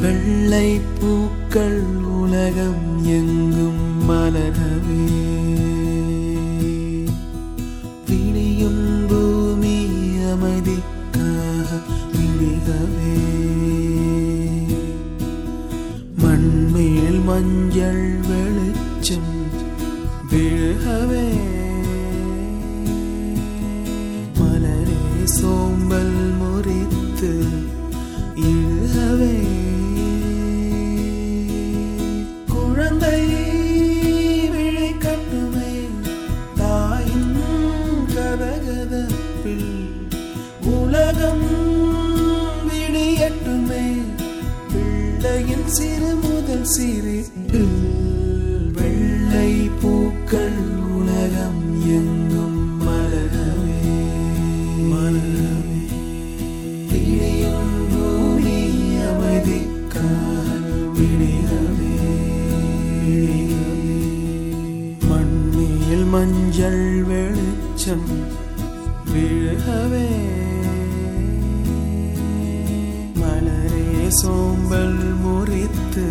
வெள்ளை பூக்கள் உலகம் எங்கும் மலரவே. விழியும் பூமி அமைதிக்காக விழிகவே. மண்மேல் மஞ்சள் வெளிச்சம் விழுகவே. சிறு முதல் சிரிப்பு வெள்ளை பூக்கள் உலகம் எங்கும் மலரவே. மலரவே. விடியும் பூமி அமைதிக்காக விடியவே மண்ணில் மஞ்சள் வெளிச்சம் விழவே. மலர். சோம்பல் முறித்து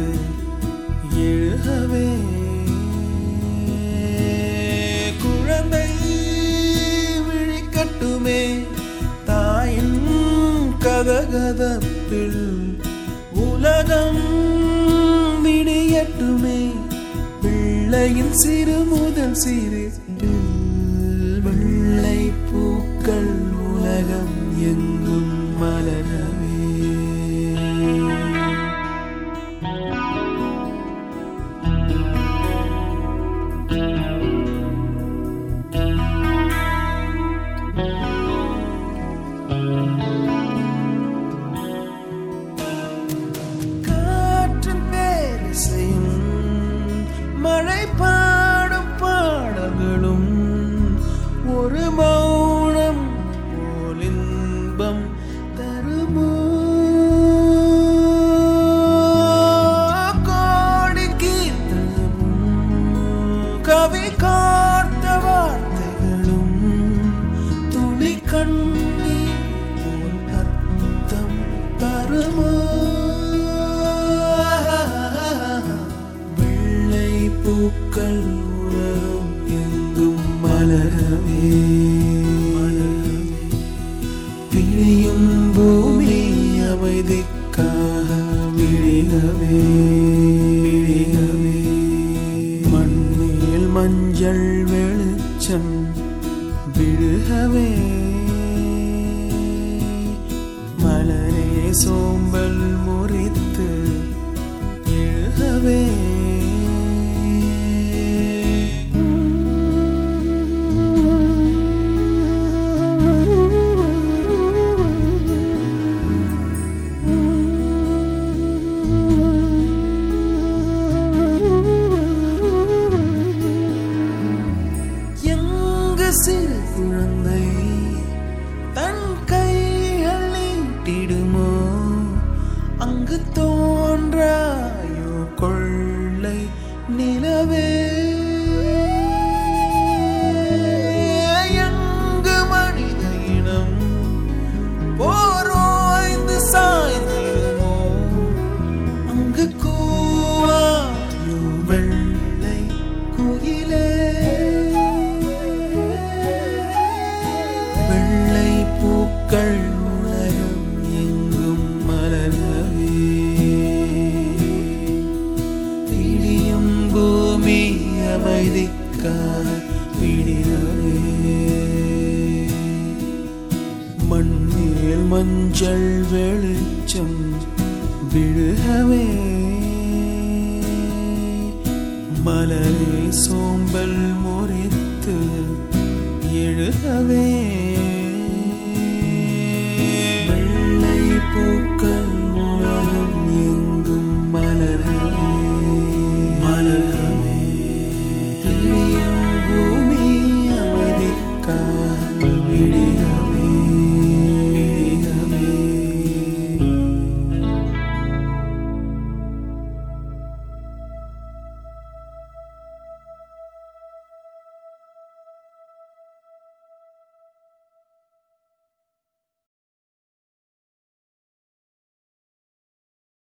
எழுகவே. குழந்தை விழிக்கட்டுமே தாயின் கதகதப்பில் உலகம் விடியட்டுமே பிள்ளையின் சிறு முதல் சிறு வெள்ளை பூக்கள் உலகம் எங்கும் கவி காத்த வார்த்தைகளும் துளி கண்ணி போல் அர்த்தம் தருமோ வெள்ளை பூக்கள் உலகம் எங்கும் மலரவே பிழையும் பூமி அமைதிக்காக விழிகவே விழிகவே மஞ்சள் வெளிச்சம் விழுகவே. மலரே சோம்பல் முறித்து அமைதிக்காக விடியவே. மண்ணில் மஞ்சள் வெளிச்சம் விழுகவே. மலரே சோம்பல்